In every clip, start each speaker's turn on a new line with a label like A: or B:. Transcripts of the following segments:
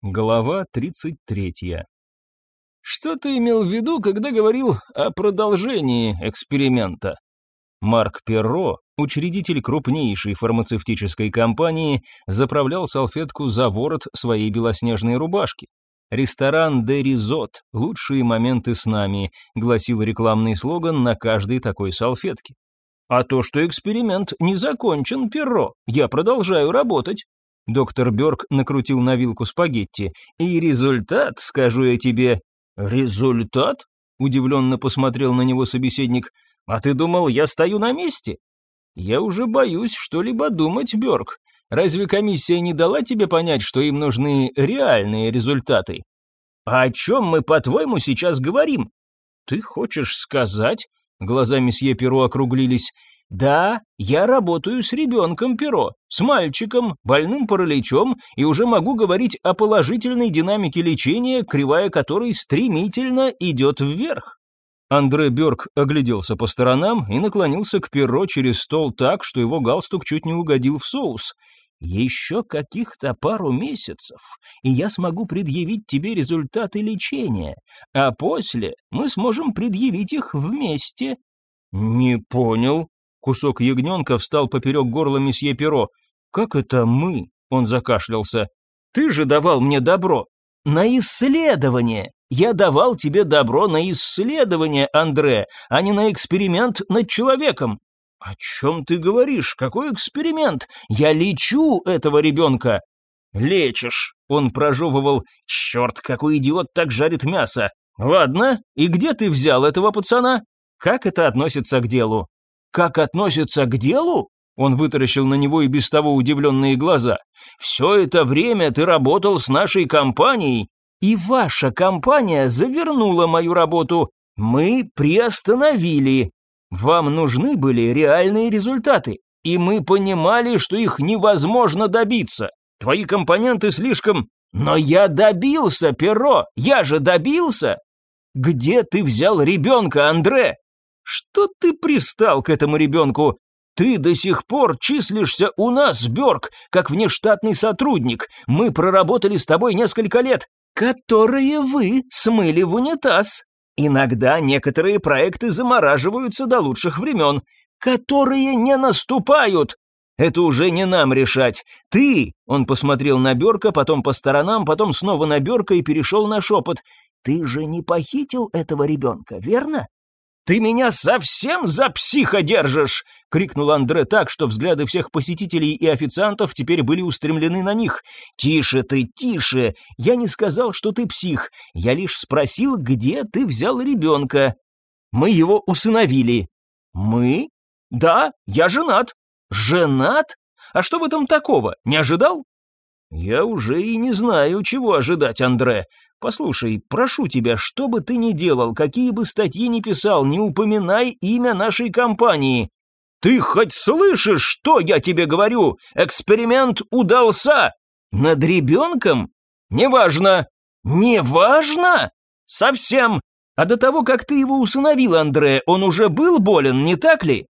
A: Глава 33. Что ты имел в виду, когда говорил о продолжении эксперимента? Марк Перро, учредитель крупнейшей фармацевтической компании, заправлял салфетку за ворот своей белоснежной рубашки. «Ресторан «Де Ризот. Лучшие моменты с нами», гласил рекламный слоган на каждой такой салфетке. «А то, что эксперимент не закончен, Перро, я продолжаю работать. Доктор Бёрк накрутил на вилку спагетти. «И результат, скажу я тебе...» «Результат?» – удивленно посмотрел на него собеседник. «А ты думал, я стою на месте?» «Я уже боюсь что-либо думать, Бёрк. Разве комиссия не дала тебе понять, что им нужны реальные результаты?» «А о чем мы, по-твоему, сейчас говорим?» «Ты хочешь сказать...» Глаза месье Перо округлились. Да, я работаю с ребенком Перо, с мальчиком, больным параличом, и уже могу говорить о положительной динамике лечения, кривая которой стремительно идет вверх. Андре Бёрк огляделся по сторонам и наклонился к Перо через стол так, что его галстук чуть не угодил в соус. «Еще каких-то пару месяцев, и я смогу предъявить тебе результаты лечения, а после мы сможем предъявить их вместе». «Не понял», Кусок ягненка встал поперек горла месье Перо. «Как это мы?» – он закашлялся. «Ты же давал мне добро!» «На исследование! Я давал тебе добро на исследование, Андре, а не на эксперимент над человеком!» «О чем ты говоришь? Какой эксперимент? Я лечу этого ребенка!» «Лечишь!» – он прожевывал. «Черт, какой идиот так жарит мясо!» «Ладно, и где ты взял этого пацана? Как это относится к делу?» Как относится к делу? Он вытаращил на него и без того удивленные глаза. «Все это время ты работал с нашей компанией, и ваша компания завернула мою работу. Мы приостановили. Вам нужны были реальные результаты, и мы понимали, что их невозможно добиться. Твои компоненты слишком... Но я добился, Перо, я же добился! Где ты взял ребенка, Андре? Что ты пристал к этому ребенку? Ты до сих пор числишься у нас, Бёрк, как внештатный сотрудник. Мы проработали с тобой несколько лет, которые вы смыли в унитаз. Иногда некоторые проекты замораживаются до лучших времен, которые не наступают. Это уже не нам решать. Ты, он посмотрел на Бёрка, потом по сторонам, потом снова на Бёрка и перешел на шепот. Ты же не похитил этого ребенка, верно? «Ты меня совсем за психа держишь!» — крикнул Андре так, что взгляды всех посетителей и официантов теперь были устремлены на них. «Тише ты, тише! Я не сказал, что ты псих. Я лишь спросил, где ты взял ребенка. Мы его усыновили». «Мы? Да, я женат». «Женат? А что в этом такого? Не ожидал?» «Я уже и не знаю, чего ожидать, Андре. Послушай, прошу тебя, что бы ты ни делал, какие бы статьи ни писал, не упоминай имя нашей компании. Ты хоть слышишь, что я тебе говорю? Эксперимент удался! Над ребенком? Неважно. Неважно? Совсем. А до того, как ты его усыновил, Андре, он уже был болен, не так ли?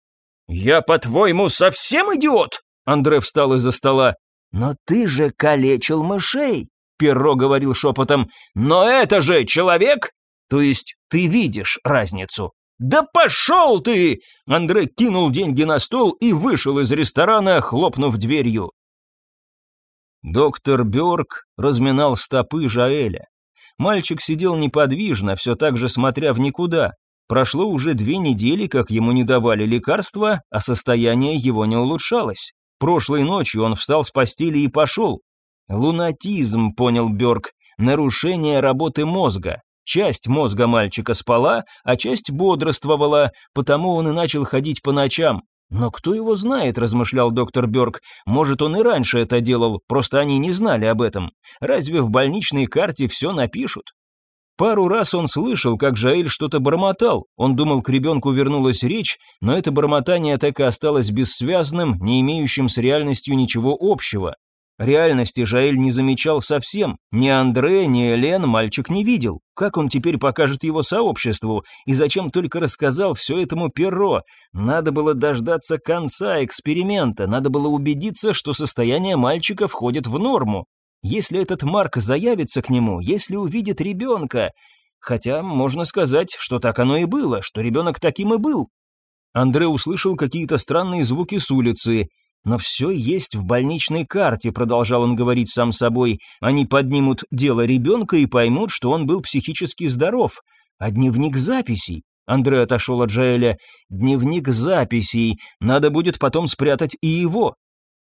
A: Я, по-твоему, совсем идиот? Андре встал из-за стола. «Но ты же калечил мышей», — Перро говорил шепотом. «Но это же человек! То есть ты видишь разницу?» «Да пошел ты!» Андре кинул деньги на стол и вышел из ресторана, хлопнув дверью. Доктор Бёрк разминал стопы Жаэля. Мальчик сидел неподвижно, все так же смотря в никуда. Прошло уже две недели, как ему не давали лекарства, а состояние его не улучшалось. Прошлой ночью он встал с постели и пошел. Лунатизм, понял Бёрк, нарушение работы мозга. Часть мозга мальчика спала, а часть бодрствовала, потому он и начал ходить по ночам. «Но кто его знает», – размышлял доктор Бёрк. «Может, он и раньше это делал, просто они не знали об этом. Разве в больничной карте все напишут?» Пару раз он слышал, как Жаэль что-то бормотал. Он думал, к ребенку вернулась речь, но это бормотание так и осталось бессвязным, не имеющим с реальностью ничего общего. Реальности Жаэль не замечал совсем. Ни Андре, ни Элен мальчик не видел. Как он теперь покажет его сообществу? И зачем только рассказал все этому Перро? Надо было дождаться конца эксперимента, надо было убедиться, что состояние мальчика входит в норму. Если этот Марк заявится к нему, если увидит ребенка... Хотя можно сказать, что так оно и было, что ребенок таким и был. Андре услышал какие-то странные звуки с улицы. «Но все есть в больничной карте», — продолжал он говорить сам собой. «Они поднимут дело ребенка и поймут, что он был психически здоров. А дневник записей? Андре отошел от Джаэля. «Дневник записей. Надо будет потом спрятать и его».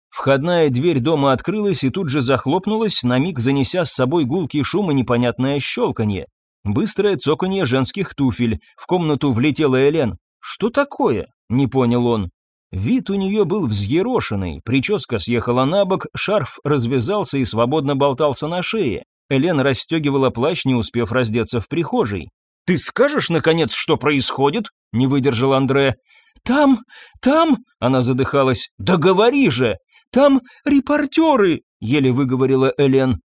A: Входная дверь дома открылась и тут же захлопнулась, на миг занеся с собой гулкий шум и непонятное щелканье. Быстрое цоканье женских туфель. В комнату влетела Элен. «Что такое?» – не понял он. Вид у нее был взъерошенный, прическа съехала на бок, шарф развязался и свободно болтался на шее. Элен расстегивала плащ, не успев раздеться в прихожей. «Ты скажешь, наконец, что происходит?» – не выдержал Андре. «Там, там...» – она задыхалась. «Да говори же! Там репортеры!» – еле выговорила Элен.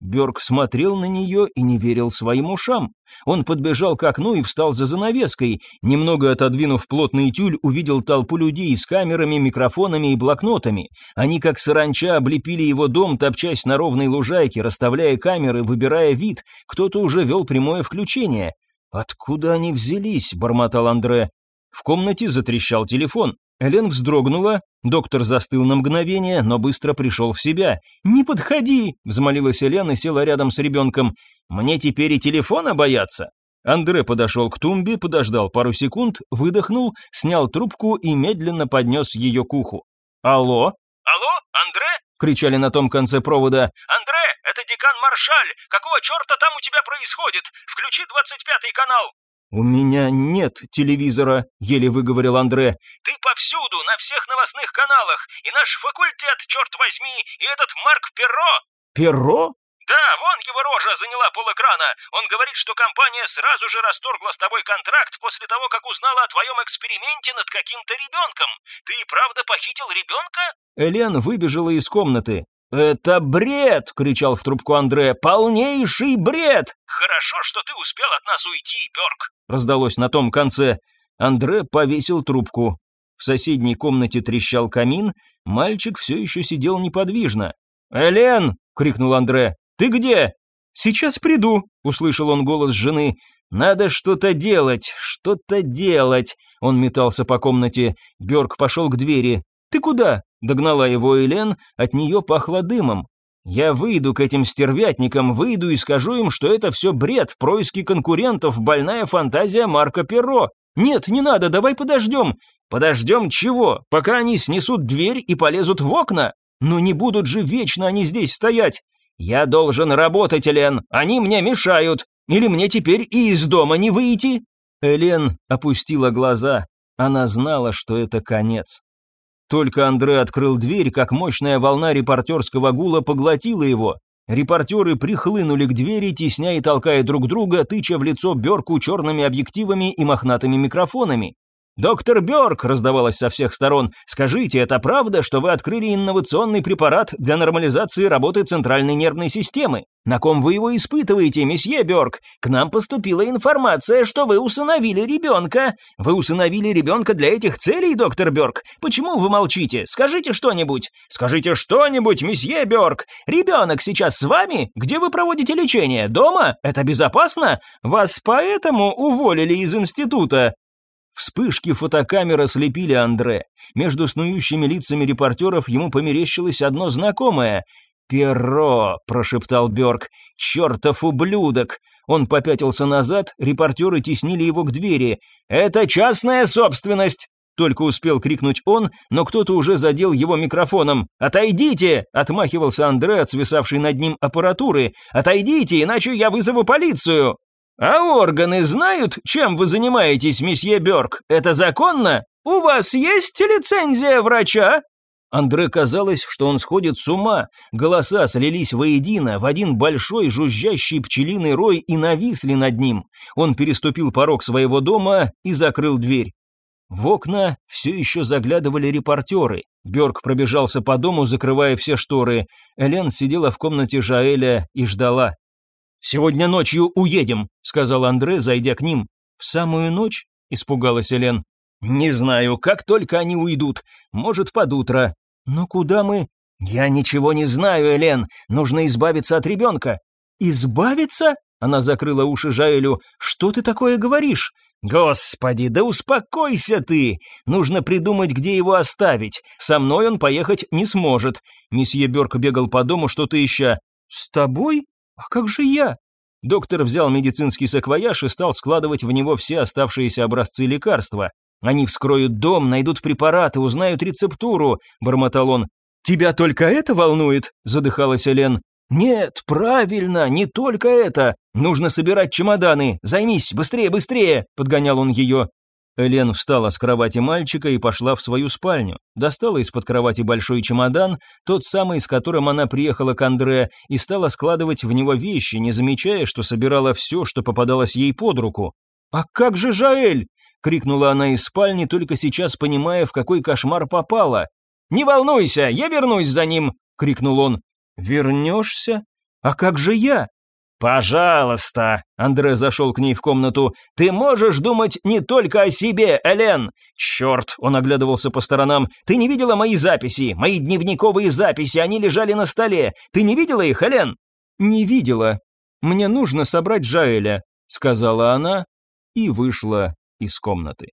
A: Бёрк смотрел на нее и не верил своим ушам. Он подбежал к окну и встал за занавеской. Немного отодвинув плотный тюль, увидел толпу людей с камерами, микрофонами и блокнотами. Они, как саранча, облепили его дом, топчась на ровной лужайке, расставляя камеры, выбирая вид. Кто-то уже вел прямое включение. «Откуда они взялись?» – бормотал Андре. В комнате затрещал телефон. Элен вздрогнула, доктор застыл на мгновение, но быстро пришел в себя. «Не подходи!» – взмолилась Элен и села рядом с ребенком. «Мне теперь и телефона бояться?» Андре подошел к тумбе, подождал пару секунд, выдохнул, снял трубку и медленно поднес ее к уху. «Алло?»
B: «Алло, Андре?»
A: – кричали на том конце провода.
B: «Андре, это декан Маршаль! Какого черта там у тебя происходит? Включи 25-й канал!»
A: «У меня нет телевизора», — еле выговорил Андре.
B: «Ты повсюду, на всех новостных каналах, и наш факультет, черт возьми, и этот Марк Перро!»
A: «Перро?»
B: «Да, вон его рожа заняла полэкрана. Он говорит, что компания сразу же расторгла с тобой контракт после того, как узнала о твоем эксперименте над каким-то ребенком. Ты и правда похитил ребенка?»
A: Элен выбежала из комнаты. «Это бред!» — кричал в трубку Андре. «Полнейший бред!»
B: «Хорошо, что ты успел от нас уйти, Бёрк!»
A: — раздалось на том конце. Андре повесил трубку. В соседней комнате трещал камин, мальчик все еще сидел неподвижно. «Элен!» — крикнул Андре. «Ты где?» «Сейчас приду», — услышал он голос жены. «Надо что-то делать, что-то делать!» Он метался по комнате. Бёрк пошел к двери. «Ты куда?» – догнала его Элен, от нее пахло дымом. «Я выйду к этим стервятникам, выйду и скажу им, что это все бред, происки конкурентов, больная фантазия Марка Перро. Нет, не надо, давай подождем». «Подождем чего? Пока они снесут дверь и полезут в окна? Но не будут же вечно они здесь стоять. Я должен работать, Элен, они мне мешают. Или мне теперь и из дома не выйти?» Элен опустила глаза. Она знала, что это конец. Только Андре открыл дверь, как мощная волна репортерского гула поглотила его. Репортеры прихлынули к двери, тесня и толкая друг друга, тыча в лицо Берку черными объективами и мохнатыми микрофонами. «Доктор Бёрк!» – раздавалось со всех сторон. «Скажите, это правда, что вы открыли инновационный препарат для нормализации работы центральной нервной системы? На ком вы его испытываете, месье Бёрк? К нам поступила информация, что вы усыновили ребенка. Вы усыновили ребенка для этих целей, доктор Бёрк? Почему вы молчите? Скажите что-нибудь. Скажите что-нибудь, месье Бёрк. Ребенок сейчас с вами? Где вы проводите лечение? Дома? Это безопасно? Вас поэтому уволили из института?» Вспышки фотокамеры слепили Андре. Между снующими лицами репортеров ему померещилось одно знакомое. «Перо!» – прошептал Бёрк. «Чёртов ублюдок!» Он попятился назад, репортеры теснили его к двери. «Это частная собственность!» Только успел крикнуть он, но кто-то уже задел его микрофоном. «Отойдите!» – отмахивался Андре от над ним аппаратуры. «Отойдите, иначе я вызову полицию!» «А органы знают, чем вы занимаетесь, месье Бёрк? Это законно? У вас есть лицензия врача?» Андре казалось, что он сходит с ума. Голоса слились воедино, в один большой жужжащий пчелиный рой и нависли над ним. Он переступил порог своего дома и закрыл дверь. В окна все еще заглядывали репортеры. Бёрк пробежался по дому, закрывая все шторы. Элен сидела в комнате Жаэля и ждала. «Сегодня ночью уедем», — сказал Андре, зайдя к ним. «В самую ночь?» — испугалась Элен. «Не знаю, как только они уйдут. Может, под утро. Но куда мы?» «Я ничего не знаю, Элен. Нужно избавиться от ребенка». «Избавиться?» Она закрыла уши Жаэлю. «Что ты такое говоришь?» «Господи, да успокойся ты! Нужно придумать, где его оставить. Со мной он поехать не сможет». Месье Бёрк бегал по дому, что-то ища. «С тобой? А как же я?» Доктор взял медицинский саквояж и стал складывать в него все оставшиеся образцы лекарства. «Они вскроют дом, найдут препараты, узнают рецептуру», – бормотал он. «Тебя только это волнует?» – задыхалась Элен. «Нет, правильно, не только это. Нужно собирать чемоданы. Займись, быстрее, быстрее!» – подгонял он ее. Элен встала с кровати мальчика и пошла в свою спальню. Достала из-под кровати большой чемодан, тот самый, с которым она приехала к Андре, и стала складывать в него вещи, не замечая, что собирала все, что попадалось ей под руку. «А как же Жаэль?» – крикнула она из спальни, только сейчас понимая, в какой кошмар попала. «Не волнуйся, я вернусь за ним!» – крикнул он. «Вернешься? А как же я?» «Пожалуйста!» – Андре зашел к ней в комнату. «Ты можешь думать не только о себе, Элен!» «Черт!» – он оглядывался по сторонам. «Ты не видела мои записи? Мои дневниковые записи, они лежали на столе. Ты не видела их, Элен?» «Не видела. Мне нужно собрать Жаэля», – сказала она и вышла из комнаты.